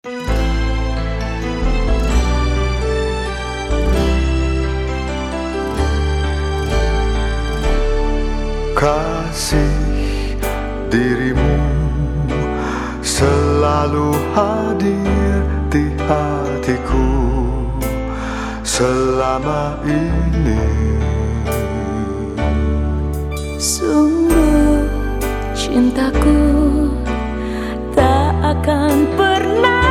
Kasih dirimu selalu hadir di hatiku selama ini. Sungguh cintaku tak akan pernah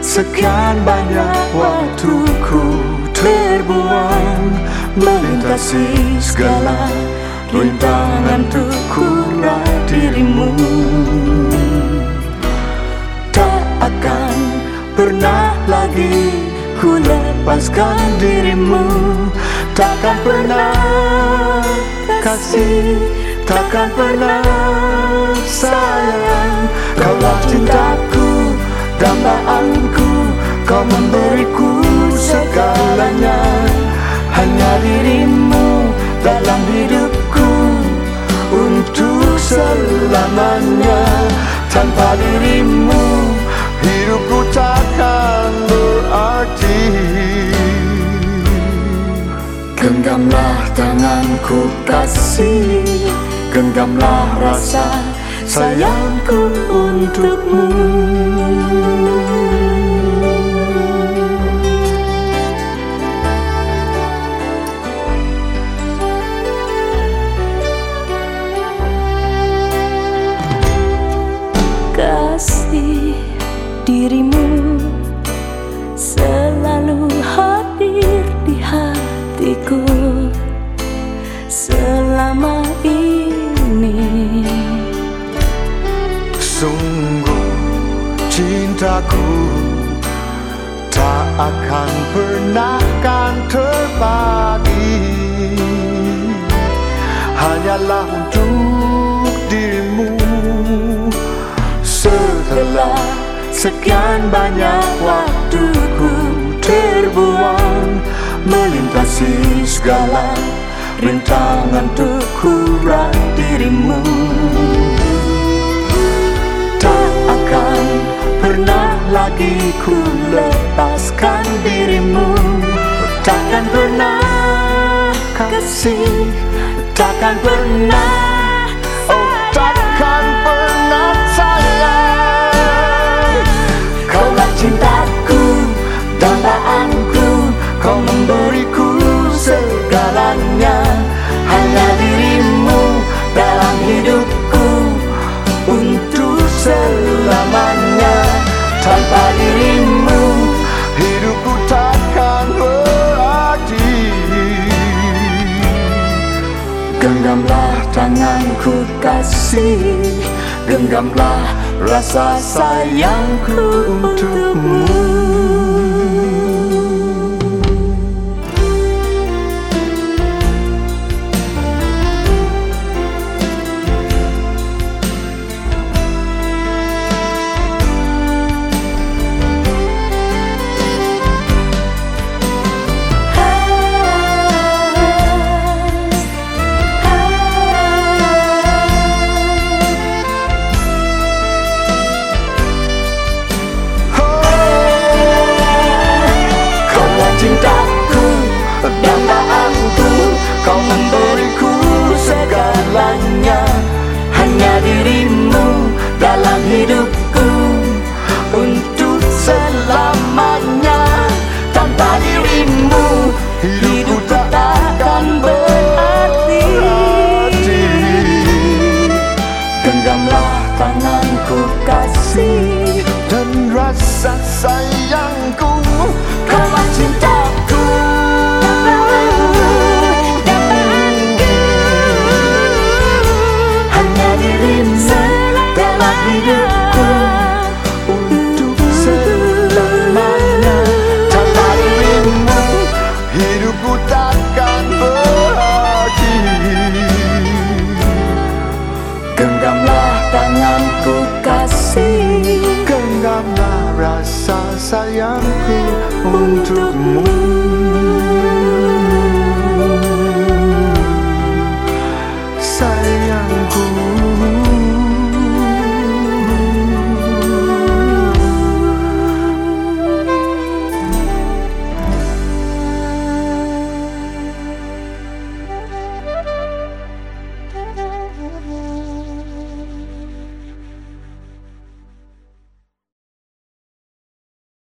sekian banyak waktuku terbuang Melintasi segala rintangan untuk kurai dirimu. Tak akan pernah lagi ku lepaskan dirimu. Takkan pernah kasih Takkan pernah sayang. Kaulah cintaku, dambaanku Kau memberiku segalanya. Hanya dirimu dalam hidupku Untuk selamanya. Tanpa dirimu Hidupku takkan berarti. Genggamlah tanganku kasih. Genggamlah rasa sayangku untukmu. Kasih dirimu selalu hadir di hatiku. Selama ini cintaku tak akan pernah kan terbagi. Hanyalah untuk dirimu. Setelah sekian banyak waktuku terbuang Melintasi segala rintangan untuk kurai dirimu. Tak akan ku lepaskan dirimu. Takkan pernah kasih Takkan pernah Oh takkan Genggamlah tanganku kasih. Genggamlah rasa sayangku untukmu rasa sayangku Kaulah sayangku untukmu